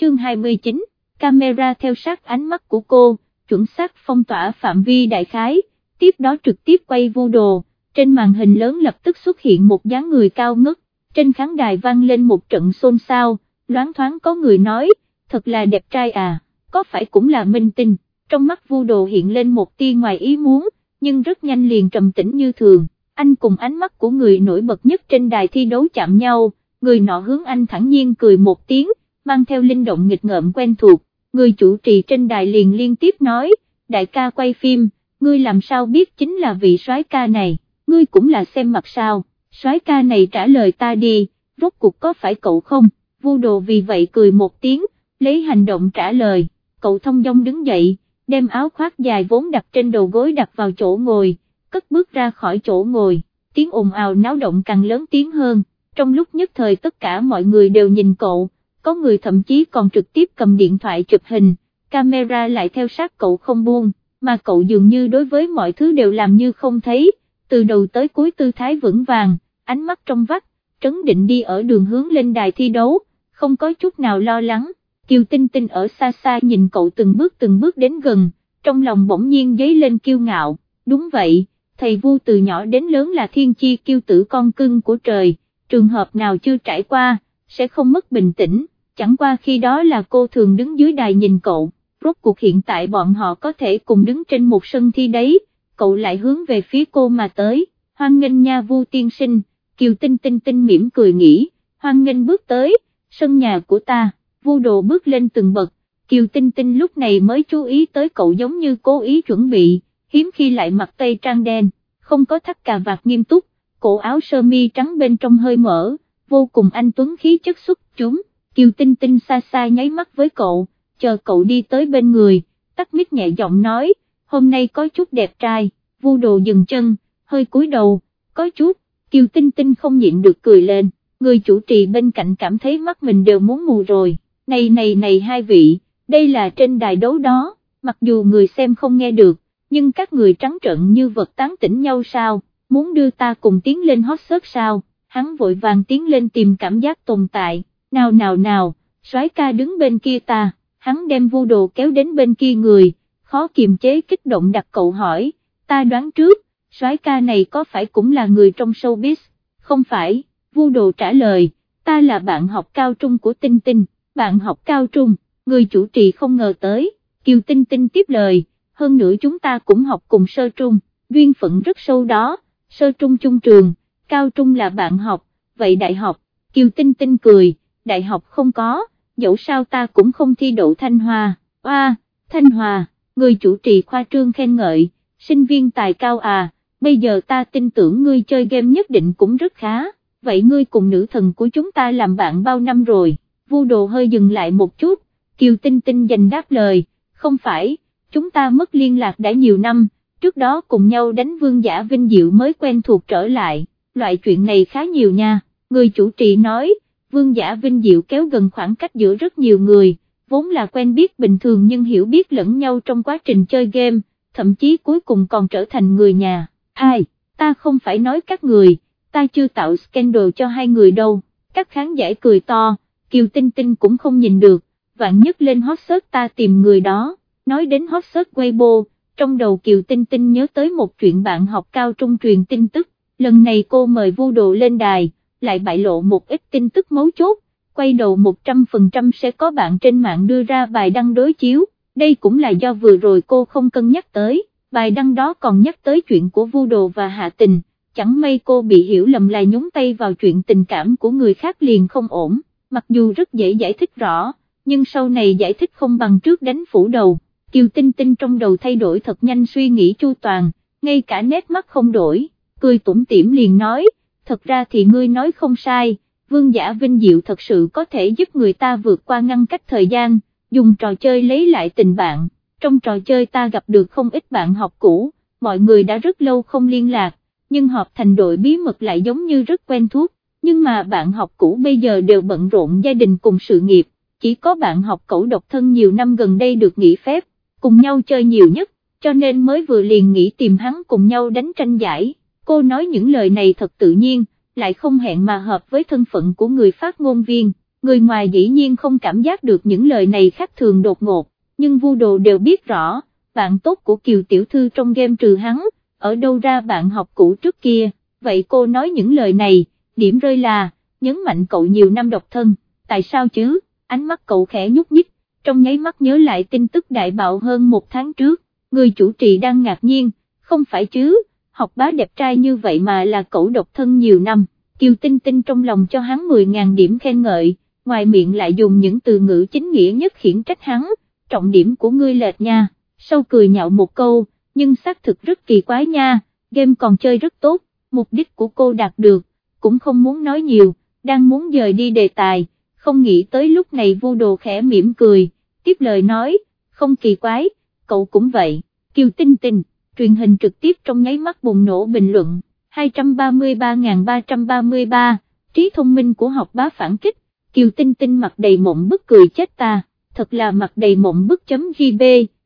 chương 29, camera theo sát ánh mắt của cô, chuẩn xác phong tỏa phạm vi đại khái, tiếp đó trực tiếp quay vô đồ, trên màn hình lớn lập tức xuất hiện một dáng người cao ngất, trên khán đài vang lên một trận xôn xao, loáng thoáng có người nói, thật là đẹp trai à, có phải cũng là minh tinh, trong mắt vu đồ hiện lên một tia ngoài ý muốn, nhưng rất nhanh liền trầm tĩnh như thường, anh cùng ánh mắt của người nổi bật nhất trên đài thi đấu chạm nhau, người nọ hướng anh thẳng nhiên cười một tiếng, mang theo linh động nghịch ngợm quen thuộc, người chủ trì trên đài liền liên tiếp nói, đại ca quay phim, ngươi làm sao biết chính là vị soái ca này, ngươi cũng là xem mặt sao, soái ca này trả lời ta đi, rốt cuộc có phải cậu không, vu đồ vì vậy cười một tiếng, lấy hành động trả lời, cậu thông dong đứng dậy, đem áo khoác dài vốn đặt trên đầu gối đặt vào chỗ ngồi, cất bước ra khỏi chỗ ngồi, tiếng ồn ào náo động càng lớn tiếng hơn, trong lúc nhất thời tất cả mọi người đều nhìn cậu, có người thậm chí còn trực tiếp cầm điện thoại chụp hình, camera lại theo sát cậu không buông, mà cậu dường như đối với mọi thứ đều làm như không thấy, từ đầu tới cuối tư thái vững vàng, ánh mắt trong vắt, trấn định đi ở đường hướng lên đài thi đấu, không có chút nào lo lắng, Kiều Tinh Tinh ở xa xa nhìn cậu từng bước từng bước đến gần, trong lòng bỗng nhiên dấy lên kiêu ngạo, đúng vậy, thầy vu từ nhỏ đến lớn là thiên chi kiêu tử con cưng của trời, trường hợp nào chưa trải qua, sẽ không mất bình tĩnh, chẳng qua khi đó là cô thường đứng dưới đài nhìn cậu, rốt cuộc hiện tại bọn họ có thể cùng đứng trên một sân thi đấy, cậu lại hướng về phía cô mà tới, hoan nghênh nha vu tiên sinh, kiều tinh tinh tinh mỉm cười nghĩ, hoan nghênh bước tới, sân nhà của ta, vu đồ bước lên từng bậc, kiều tinh tinh lúc này mới chú ý tới cậu giống như cố ý chuẩn bị, hiếm khi lại mặc tây trang đen, không có thắt cà vạt nghiêm túc, cổ áo sơ mi trắng bên trong hơi mở, vô cùng anh tuấn khí chất xuất chúng, kiều tinh tinh xa xa nháy mắt với cậu, chờ cậu đi tới bên người, tắt mít nhẹ giọng nói, hôm nay có chút đẹp trai, vu đồ dừng chân, hơi cúi đầu, có chút, kiều tinh tinh không nhịn được cười lên, người chủ trì bên cạnh cảm thấy mắt mình đều muốn mù rồi, này này này hai vị, đây là trên đài đấu đó, mặc dù người xem không nghe được, nhưng các người trắng trợn như vật tán tỉnh nhau sao, muốn đưa ta cùng tiến lên hot search sao, hắn vội vàng tiến lên tìm cảm giác tồn tại, nào nào nào, soái ca đứng bên kia ta, hắn đem vu đồ kéo đến bên kia người, khó kiềm chế kích động đặt cậu hỏi, ta đoán trước, soái ca này có phải cũng là người trong showbiz, không phải, vu đồ trả lời, ta là bạn học cao trung của Tinh Tinh, bạn học cao trung, người chủ trì không ngờ tới, Kiều Tinh Tinh tiếp lời, hơn nữa chúng ta cũng học cùng sơ trung, duyên phận rất sâu đó, sơ trung trung trường, cao trung là bạn học, vậy đại học, Kiều Tinh Tinh cười, đại học không có, dẫu sao ta cũng không thi đậu Thanh Hoa, oa, Thanh Hoa, người chủ trì khoa trương khen ngợi, sinh viên tài cao à, bây giờ ta tin tưởng ngươi chơi game nhất định cũng rất khá, vậy ngươi cùng nữ thần của chúng ta làm bạn bao năm rồi, vu đồ hơi dừng lại một chút, Kiều Tinh Tinh dành đáp lời, không phải, chúng ta mất liên lạc đã nhiều năm, trước đó cùng nhau đánh vương giả vinh diệu mới quen thuộc trở lại, loại chuyện này khá nhiều nha, người chủ trì nói, vương giả vinh diệu kéo gần khoảng cách giữa rất nhiều người, vốn là quen biết bình thường nhưng hiểu biết lẫn nhau trong quá trình chơi game, thậm chí cuối cùng còn trở thành người nhà, ai, ta không phải nói các người, ta chưa tạo scandal cho hai người đâu, các khán giả cười to, Kiều Tinh Tinh cũng không nhìn được, vạn nhất lên hot search ta tìm người đó, nói đến hot search Weibo, trong đầu Kiều Tinh Tinh nhớ tới một chuyện bạn học cao trung truyền tin tức, lần này cô mời Vu đồ lên đài, lại bại lộ một ít tin tức mấu chốt, quay đầu 100% sẽ có bạn trên mạng đưa ra bài đăng đối chiếu, đây cũng là do vừa rồi cô không cân nhắc tới, bài đăng đó còn nhắc tới chuyện của vu đồ và hạ tình, chẳng may cô bị hiểu lầm là nhúng tay vào chuyện tình cảm của người khác liền không ổn, mặc dù rất dễ giải thích rõ, nhưng sau này giải thích không bằng trước đánh phủ đầu, Kiều Tinh Tinh trong đầu thay đổi thật nhanh suy nghĩ chu toàn, ngay cả nét mắt không đổi, cười tủm tỉm liền nói, thật ra thì ngươi nói không sai, vương giả vinh diệu thật sự có thể giúp người ta vượt qua ngăn cách thời gian, dùng trò chơi lấy lại tình bạn, trong trò chơi ta gặp được không ít bạn học cũ, mọi người đã rất lâu không liên lạc, nhưng họp thành đội bí mật lại giống như rất quen thuộc, nhưng mà bạn học cũ bây giờ đều bận rộn gia đình cùng sự nghiệp, chỉ có bạn học cậu độc thân nhiều năm gần đây được nghỉ phép, cùng nhau chơi nhiều nhất, cho nên mới vừa liền nghĩ tìm hắn cùng nhau đánh tranh giải cô nói những lời này thật tự nhiên, lại không hẹn mà hợp với thân phận của người phát ngôn viên, người ngoài dĩ nhiên không cảm giác được những lời này khác thường đột ngột, nhưng vu đồ đều biết rõ, bạn tốt của Kiều Tiểu Thư trong game trừ hắn, ở đâu ra bạn học cũ trước kia, vậy cô nói những lời này, điểm rơi là, nhấn mạnh cậu nhiều năm độc thân, tại sao chứ, ánh mắt cậu khẽ nhúc nhích, trong nháy mắt nhớ lại tin tức đại bạo hơn một tháng trước, người chủ trì đang ngạc nhiên, không phải chứ, học bá đẹp trai như vậy mà là cậu độc thân nhiều năm, Kiều Tinh Tinh trong lòng cho hắn 10.000 điểm khen ngợi, ngoài miệng lại dùng những từ ngữ chính nghĩa nhất khiển trách hắn, trọng điểm của ngươi lệch nha, sau cười nhạo một câu, nhưng xác thực rất kỳ quái nha, game còn chơi rất tốt, mục đích của cô đạt được, cũng không muốn nói nhiều, đang muốn dời đi đề tài, không nghĩ tới lúc này vô đồ khẽ mỉm cười, tiếp lời nói, không kỳ quái, cậu cũng vậy, Kiều Tinh Tinh, truyền hình trực tiếp trong nháy mắt bùng nổ bình luận, 233.333, trí thông minh của học bá phản kích, Kiều Tinh Tinh mặt đầy mộng bức cười chết ta, thật là mặt đầy mộng bức chấm gb,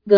g,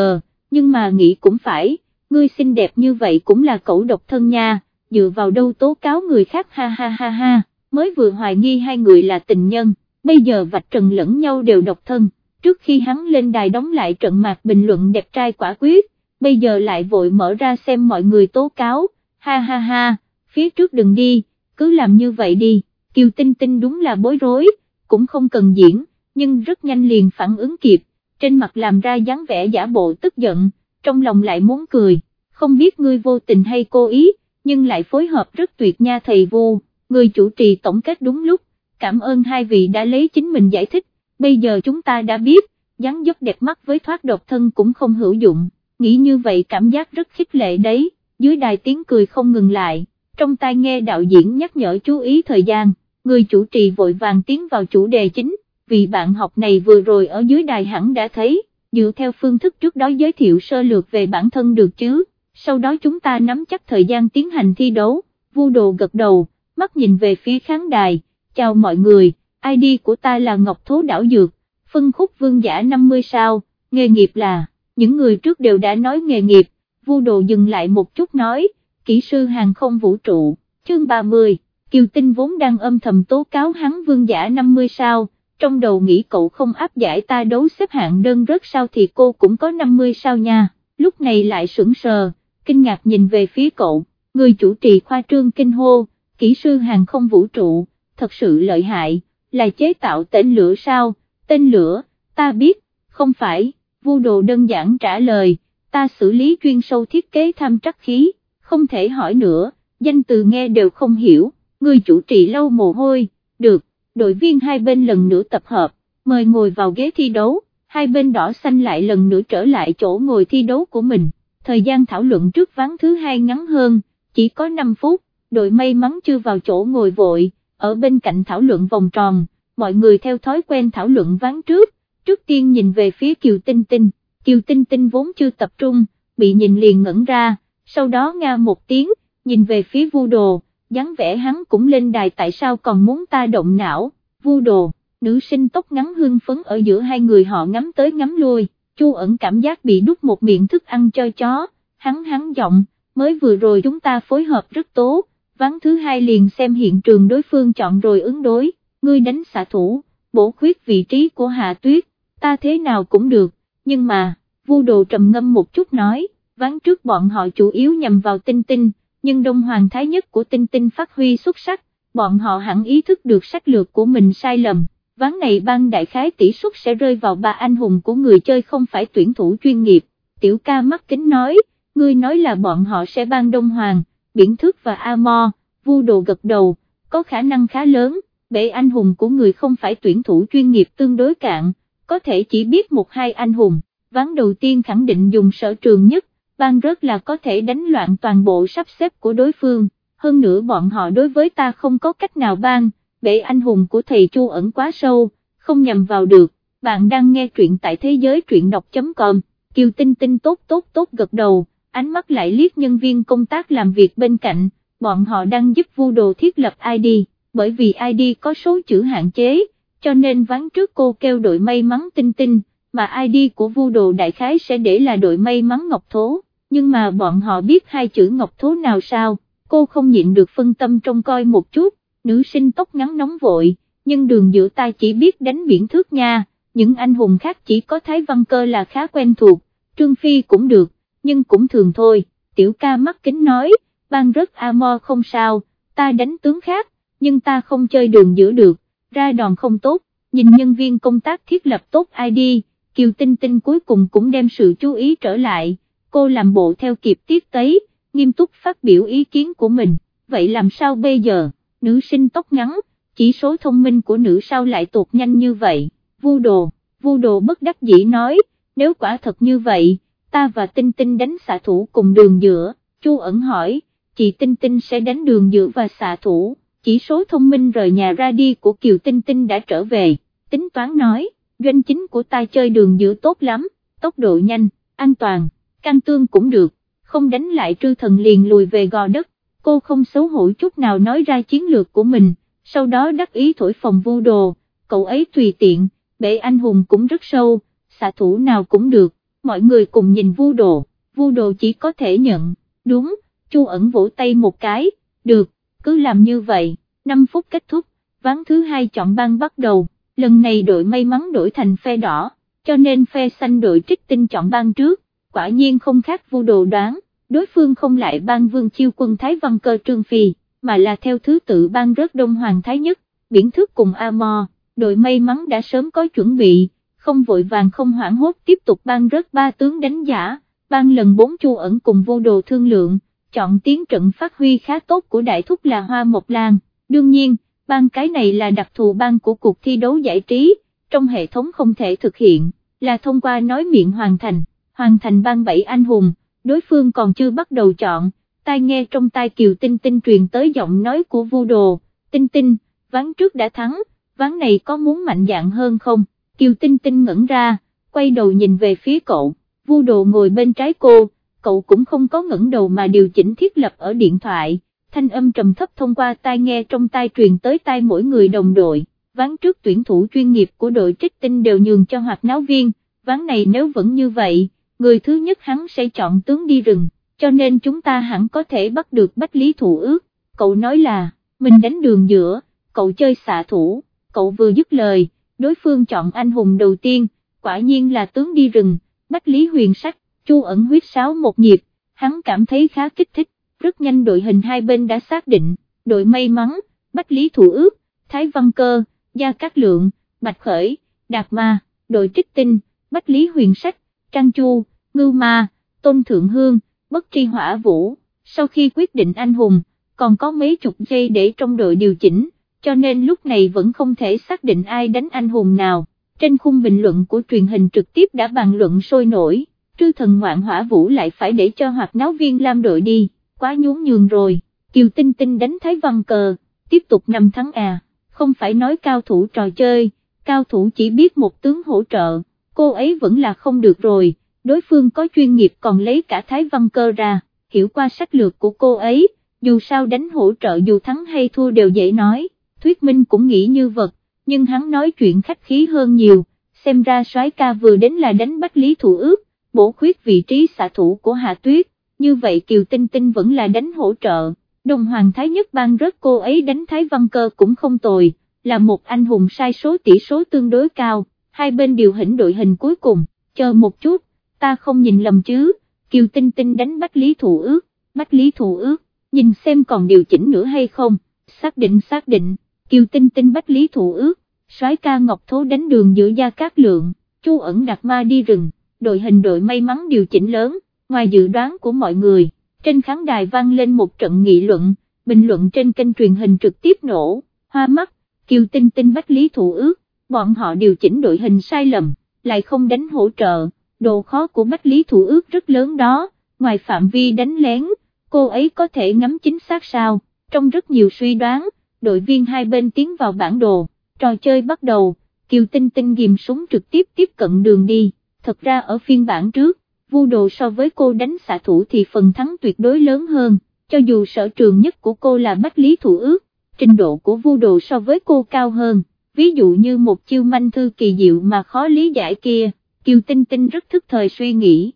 nhưng mà nghĩ cũng phải, ngươi xinh đẹp như vậy cũng là cậu độc thân nha, dựa vào đâu tố cáo người khác ha ha ha ha, mới vừa hoài nghi hai người là tình nhân, bây giờ vạch trần lẫn nhau đều độc thân, trước khi hắn lên đài đóng lại trận mạc bình luận đẹp trai quả quyết, bây giờ lại vội mở ra xem mọi người tố cáo, ha ha ha, phía trước đừng đi, cứ làm như vậy đi, Kiều Tinh Tinh đúng là bối rối, cũng không cần diễn, nhưng rất nhanh liền phản ứng kịp, trên mặt làm ra dáng vẻ giả bộ tức giận, trong lòng lại muốn cười, không biết ngươi vô tình hay cố ý, nhưng lại phối hợp rất tuyệt nha thầy vô, người chủ trì tổng kết đúng lúc, cảm ơn hai vị đã lấy chính mình giải thích, bây giờ chúng ta đã biết, dáng dấp đẹp mắt với thoát độc thân cũng không hữu dụng, nghĩ như vậy cảm giác rất khích lệ đấy, dưới đài tiếng cười không ngừng lại, trong tai nghe đạo diễn nhắc nhở chú ý thời gian, người chủ trì vội vàng tiến vào chủ đề chính, vì bạn học này vừa rồi ở dưới đài hẳn đã thấy, dựa theo phương thức trước đó giới thiệu sơ lược về bản thân được chứ, sau đó chúng ta nắm chắc thời gian tiến hành thi đấu, vu đồ gật đầu, mắt nhìn về phía khán đài, chào mọi người, ID của ta là Ngọc Thố Đảo Dược, phân khúc vương giả 50 sao, nghề nghiệp là, những người trước đều đã nói nghề nghiệp, vu đồ dừng lại một chút nói, kỹ sư hàng không vũ trụ, chương 30, Kiều Tinh vốn đang âm thầm tố cáo hắn vương giả 50 sao, trong đầu nghĩ cậu không áp giải ta đấu xếp hạng đơn rớt sao thì cô cũng có 50 sao nha, lúc này lại sững sờ, kinh ngạc nhìn về phía cậu, người chủ trì khoa trương kinh hô, kỹ sư hàng không vũ trụ, thật sự lợi hại, là chế tạo tên lửa sao, tên lửa, ta biết, không phải, vu đồ đơn giản trả lời, ta xử lý chuyên sâu thiết kế tham trắc khí, không thể hỏi nữa, danh từ nghe đều không hiểu, người chủ trì lâu mồ hôi, được, đội viên hai bên lần nữa tập hợp, mời ngồi vào ghế thi đấu, hai bên đỏ xanh lại lần nữa trở lại chỗ ngồi thi đấu của mình, thời gian thảo luận trước ván thứ hai ngắn hơn, chỉ có 5 phút, đội may mắn chưa vào chỗ ngồi vội, ở bên cạnh thảo luận vòng tròn, mọi người theo thói quen thảo luận ván trước, trước tiên nhìn về phía Kiều Tinh Tinh, Kiều Tinh Tinh vốn chưa tập trung, bị nhìn liền ngẩn ra, sau đó nga một tiếng, nhìn về phía vu đồ, dáng vẻ hắn cũng lên đài tại sao còn muốn ta động não, vu đồ, nữ sinh tóc ngắn hương phấn ở giữa hai người họ ngắm tới ngắm lui, chu ẩn cảm giác bị đút một miệng thức ăn cho chó, hắn hắn giọng, mới vừa rồi chúng ta phối hợp rất tốt, ván thứ hai liền xem hiện trường đối phương chọn rồi ứng đối, ngươi đánh xạ thủ, bổ khuyết vị trí của Hạ Tuyết, ta thế nào cũng được, nhưng mà, vu đồ trầm ngâm một chút nói, ván trước bọn họ chủ yếu nhằm vào tinh tinh, nhưng đông hoàng thái nhất của tinh tinh phát huy xuất sắc, bọn họ hẳn ý thức được sách lược của mình sai lầm, ván này ban đại khái tỷ suất sẽ rơi vào ba anh hùng của người chơi không phải tuyển thủ chuyên nghiệp, tiểu ca mắt kính nói, ngươi nói là bọn họ sẽ ban đông hoàng, biển thước và Amo, vu đồ gật đầu, có khả năng khá lớn, bể anh hùng của người không phải tuyển thủ chuyên nghiệp tương đối cạn, có thể chỉ biết một hai anh hùng, ván đầu tiên khẳng định dùng sở trường nhất, ban rớt là có thể đánh loạn toàn bộ sắp xếp của đối phương, hơn nữa bọn họ đối với ta không có cách nào ban, bể anh hùng của thầy Chu ẩn quá sâu, không nhầm vào được, bạn đang nghe truyện tại thế giới truyện đọc.com, Kiều Tinh Tinh tốt tốt tốt gật đầu, ánh mắt lại liếc nhân viên công tác làm việc bên cạnh, bọn họ đang giúp vu đồ thiết lập ID, bởi vì ID có số chữ hạn chế, cho nên ván trước cô kêu đội may mắn tinh tinh, mà ID của vu đồ đại khái sẽ để là đội may mắn ngọc thố, nhưng mà bọn họ biết hai chữ ngọc thố nào sao, cô không nhịn được phân tâm trong coi một chút, nữ sinh tóc ngắn nóng vội, nhưng đường giữa tay chỉ biết đánh biển thước nha, những anh hùng khác chỉ có Thái Văn Cơ là khá quen thuộc, Trương Phi cũng được, nhưng cũng thường thôi, tiểu ca mắt kính nói, ban rất amo không sao, ta đánh tướng khác, nhưng ta không chơi đường giữa được, ra đòn không tốt, nhìn nhân viên công tác thiết lập tốt ID, Kiều Tinh Tinh cuối cùng cũng đem sự chú ý trở lại, cô làm bộ theo kịp tiết tấy, nghiêm túc phát biểu ý kiến của mình, vậy làm sao bây giờ, nữ sinh tóc ngắn, chỉ số thông minh của nữ sao lại tụt nhanh như vậy, vu đồ, vu đồ bất đắc dĩ nói, nếu quả thật như vậy, ta và Tinh Tinh đánh xạ thủ cùng đường giữa, Chu ẩn hỏi, chị Tinh Tinh sẽ đánh đường giữa và xạ thủ, chỉ số thông minh rời nhà ra đi của Kiều Tinh Tinh đã trở về, tính toán nói, doanh chính của ta chơi đường giữa tốt lắm, tốc độ nhanh, an toàn, căng tương cũng được, không đánh lại trư thần liền lùi về gò đất, cô không xấu hổ chút nào nói ra chiến lược của mình, sau đó đắc ý thổi phòng vô đồ, cậu ấy tùy tiện, bể anh hùng cũng rất sâu, xạ thủ nào cũng được, mọi người cùng nhìn vu đồ, vu đồ chỉ có thể nhận, đúng, chu ẩn vỗ tay một cái, được, cứ làm như vậy, 5 phút kết thúc, ván thứ hai chọn băng bắt đầu, lần này đội may mắn đổi thành phe đỏ, cho nên phe xanh đội trích tinh chọn băng trước, quả nhiên không khác vô đồ đoán, đối phương không lại ban vương chiêu quân Thái Văn Cơ Trương Phi, mà là theo thứ tự ban rớt Đông Hoàng Thái Nhất, biển thước cùng A Mò, đội may mắn đã sớm có chuẩn bị, không vội vàng không hoảng hốt tiếp tục ban rớt ba tướng đánh giả, ban lần bốn chu ẩn cùng vô đồ thương lượng, chọn tiến trận phát huy khá tốt của đại thúc là Hoa Mộc Lan, đương nhiên, ban cái này là đặc thù ban của cuộc thi đấu giải trí, trong hệ thống không thể thực hiện, là thông qua nói miệng hoàn thành, hoàn thành ban bảy anh hùng, đối phương còn chưa bắt đầu chọn, tai nghe trong tai Kiều Tinh Tinh truyền tới giọng nói của vu đồ, Tinh Tinh, ván trước đã thắng, ván này có muốn mạnh dạng hơn không, Kiều Tinh Tinh ngẩn ra, quay đầu nhìn về phía cậu, vu đồ ngồi bên trái cô, cậu cũng không có ngẩng đầu mà điều chỉnh thiết lập ở điện thoại, thanh âm trầm thấp thông qua tai nghe trong tai truyền tới tai mỗi người đồng đội, ván trước tuyển thủ chuyên nghiệp của đội trích tinh đều nhường cho hoạt náo viên, ván này nếu vẫn như vậy, người thứ nhất hắn sẽ chọn tướng đi rừng, cho nên chúng ta hẳn có thể bắt được Bách Lý Thủ ước, cậu nói là, mình đánh đường giữa, cậu chơi xạ thủ, cậu vừa dứt lời, đối phương chọn anh hùng đầu tiên, quả nhiên là tướng đi rừng, Bách Lý huyền sách, chu ẩn huyết sáo một nhịp, hắn cảm thấy khá kích thích, rất nhanh đội hình hai bên đã xác định, đội may mắn, Bách Lý Thủ ước, Thái Văn Cơ, Gia Cát Lượng, Bạch Khởi, Đạt Ma, đội trích tinh, Bách Lý huyền sách, Trang Chu, Ngưu Ma, Tôn Thượng Hương, Bất Tri Hỏa Vũ, sau khi quyết định anh hùng, còn có mấy chục giây để trong đội điều chỉnh, cho nên lúc này vẫn không thể xác định ai đánh anh hùng nào. Trên khung bình luận của truyền hình trực tiếp đã bàn luận sôi nổi, trư thần ngoạn hỏa vũ lại phải để cho hoạt náo viên lam đội đi, quá nhún nhường rồi, Kiều Tinh Tinh đánh Thái Văn Cờ, tiếp tục năm thắng à, không phải nói cao thủ trò chơi, cao thủ chỉ biết một tướng hỗ trợ, cô ấy vẫn là không được rồi đối phương có chuyên nghiệp còn lấy cả Thái Văn Cơ ra, hiểu qua sách lược của cô ấy, dù sao đánh hỗ trợ dù thắng hay thua đều dễ nói, thuyết minh cũng nghĩ như vật, nhưng hắn nói chuyện khách khí hơn nhiều, xem ra soái ca vừa đến là đánh bách lý thủ ước, bổ khuyết vị trí xạ thủ của Hạ Tuyết, như vậy Kiều Tinh Tinh vẫn là đánh hỗ trợ, đồng hoàng thái nhất ban rớt cô ấy đánh Thái Văn Cơ cũng không tồi, là một anh hùng sai số tỷ số tương đối cao, hai bên điều hỉnh đội hình cuối cùng, chờ một chút ta không nhìn lầm chứ, Kiều Tinh Tinh đánh Bách Lý Thủ ước, Bách Lý Thủ ước, nhìn xem còn điều chỉnh nữa hay không, xác định xác định, Kiều Tinh Tinh Bách Lý Thủ ước, soái ca Ngọc Thố đánh đường giữa Gia Cát Lượng, Chu ẩn đặt ma đi rừng, đội hình đội may mắn điều chỉnh lớn, ngoài dự đoán của mọi người, trên khán đài vang lên một trận nghị luận, bình luận trên kênh truyền hình trực tiếp nổ, hoa mắt, Kiều Tinh Tinh Bách Lý Thủ ước, bọn họ điều chỉnh đội hình sai lầm, lại không đánh hỗ trợ độ khó của Bách Lý Thủ ước rất lớn đó, ngoài phạm vi đánh lén, cô ấy có thể ngắm chính xác sao, trong rất nhiều suy đoán, đội viên hai bên tiến vào bản đồ, trò chơi bắt đầu, Kiều Tinh Tinh ghim súng trực tiếp tiếp cận đường đi, thật ra ở phiên bản trước, vu đồ so với cô đánh xạ thủ thì phần thắng tuyệt đối lớn hơn, cho dù sở trường nhất của cô là Bách Lý Thủ ước, trình độ của vu đồ so với cô cao hơn, ví dụ như một chiêu manh thư kỳ diệu mà khó lý giải kia. Kiều Tinh Tinh rất thức thời suy nghĩ.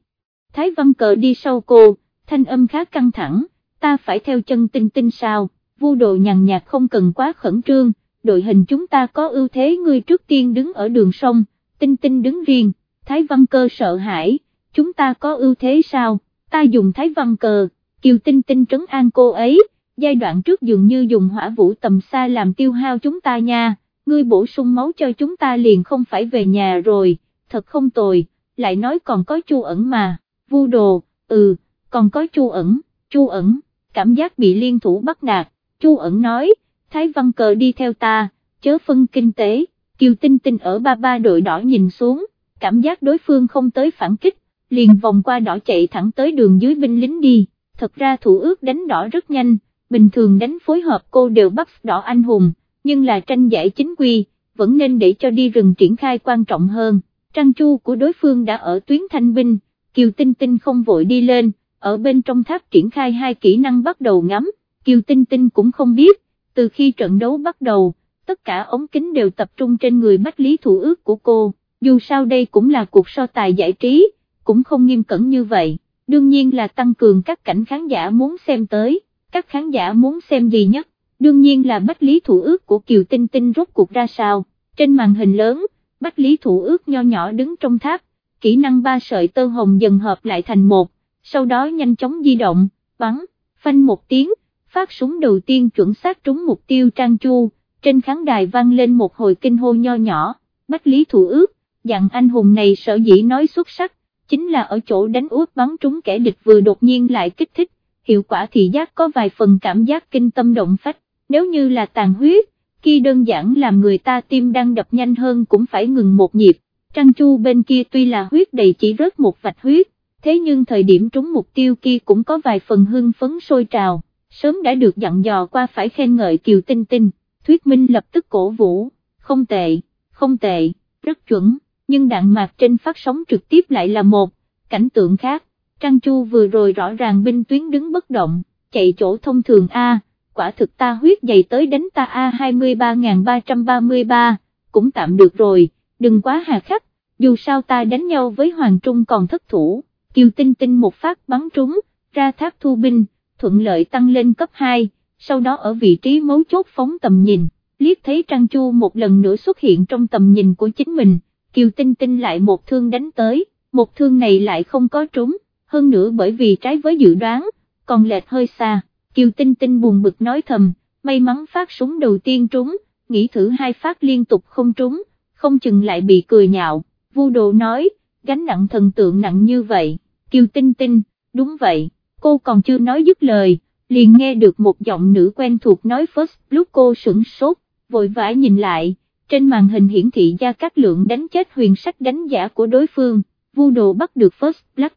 Thái Văn Cờ đi sau cô, thanh âm khá căng thẳng, ta phải theo chân Tinh Tinh sao, vu đồ nhàn nhạt không cần quá khẩn trương, đội hình chúng ta có ưu thế ngươi trước tiên đứng ở đường sông, tinh tinh đứng riêng, Thái Văn Cơ sợ hãi, chúng ta có ưu thế sao, ta dùng Thái Văn Cơ, Kiều Tinh Tinh trấn an cô ấy, giai đoạn trước dường như dùng hỏa vũ tầm xa làm tiêu hao chúng ta nha, ngươi bổ sung máu cho chúng ta liền không phải về nhà rồi, thật không tồi, lại nói còn có chu ẩn mà, vu đồ, ừ, còn có chu ẩn, chu ẩn, cảm giác bị liên thủ bắt nạt, chu ẩn nói, Thái Văn Cờ đi theo ta, chớ phân kinh tế, Kiều Tinh Tinh ở ba ba đội đỏ nhìn xuống, cảm giác đối phương không tới phản kích, liền vòng qua đỏ chạy thẳng tới đường dưới binh lính đi, thật ra thủ ước đánh đỏ rất nhanh, bình thường đánh phối hợp cô đều bắt đỏ anh hùng, nhưng là tranh giải chính quy, vẫn nên để cho đi rừng triển khai quan trọng hơn, trăng chu của đối phương đã ở tuyến thanh binh, Kiều Tinh Tinh không vội đi lên, ở bên trong tháp triển khai hai kỹ năng bắt đầu ngắm, Kiều Tinh Tinh cũng không biết, từ khi trận đấu bắt đầu, tất cả ống kính đều tập trung trên người bách lý thủ ước của cô, dù sao đây cũng là cuộc so tài giải trí, cũng không nghiêm cẩn như vậy, đương nhiên là tăng cường các cảnh khán giả muốn xem tới, các khán giả muốn xem gì nhất, đương nhiên là bách lý thủ ước của Kiều Tinh Tinh rốt cuộc ra sao, trên màn hình lớn, bách lý thủ ước nho nhỏ đứng trong tháp, kỹ năng ba sợi tơ hồng dần hợp lại thành một, sau đó nhanh chóng di động, bắn, phanh một tiếng, phát súng đầu tiên chuẩn xác trúng mục tiêu Trang Chu, trên khán đài vang lên một hồi kinh hô nho nhỏ, bách lý thủ ước, dạng anh hùng này sở dĩ nói xuất sắc, chính là ở chỗ đánh úp bắn trúng kẻ địch vừa đột nhiên lại kích thích, hiệu quả thị giác có vài phần cảm giác kinh tâm động phách, nếu như là tàn huyết, khi đơn giản làm người ta tim đang đập nhanh hơn cũng phải ngừng một nhịp, Trang Chu bên kia tuy là huyết đầy chỉ rớt một vạch huyết, thế nhưng thời điểm trúng mục tiêu kia cũng có vài phần hưng phấn sôi trào, sớm đã được dặn dò qua phải khen ngợi Kiều Tinh Tinh, thuyết minh lập tức cổ vũ, không tệ, không tệ, rất chuẩn, nhưng đạn mạc trên phát sóng trực tiếp lại là một, cảnh tượng khác, Trang Chu vừa rồi rõ ràng binh tuyến đứng bất động, chạy chỗ thông thường A, quả thực ta huyết dày tới đánh ta A23333, cũng tạm được rồi, đừng quá hà khắc, dù sao ta đánh nhau với Hoàng Trung còn thất thủ, Kiều Tinh Tinh một phát bắn trúng, ra tháp thu binh, thuận lợi tăng lên cấp 2, sau đó ở vị trí mấu chốt phóng tầm nhìn, liếc thấy Trang Chu một lần nữa xuất hiện trong tầm nhìn của chính mình, Kiều Tinh Tinh lại một thương đánh tới, một thương này lại không có trúng, hơn nữa bởi vì trái với dự đoán, còn lệch hơi xa, Kiều Tinh Tinh buồn bực nói thầm, may mắn phát súng đầu tiên trúng, nghĩ thử hai phát liên tục không trúng, không chừng lại bị cười nhạo, vu đồ nói, gánh nặng thần tượng nặng như vậy, Kiều Tinh Tinh, đúng vậy, cô còn chưa nói dứt lời, liền nghe được một giọng nữ quen thuộc nói first lúc cô sửng sốt, vội vã nhìn lại, trên màn hình hiển thị ra các lượng đánh chết huyền sắc đánh giả của đối phương, vu đồ bắt được first black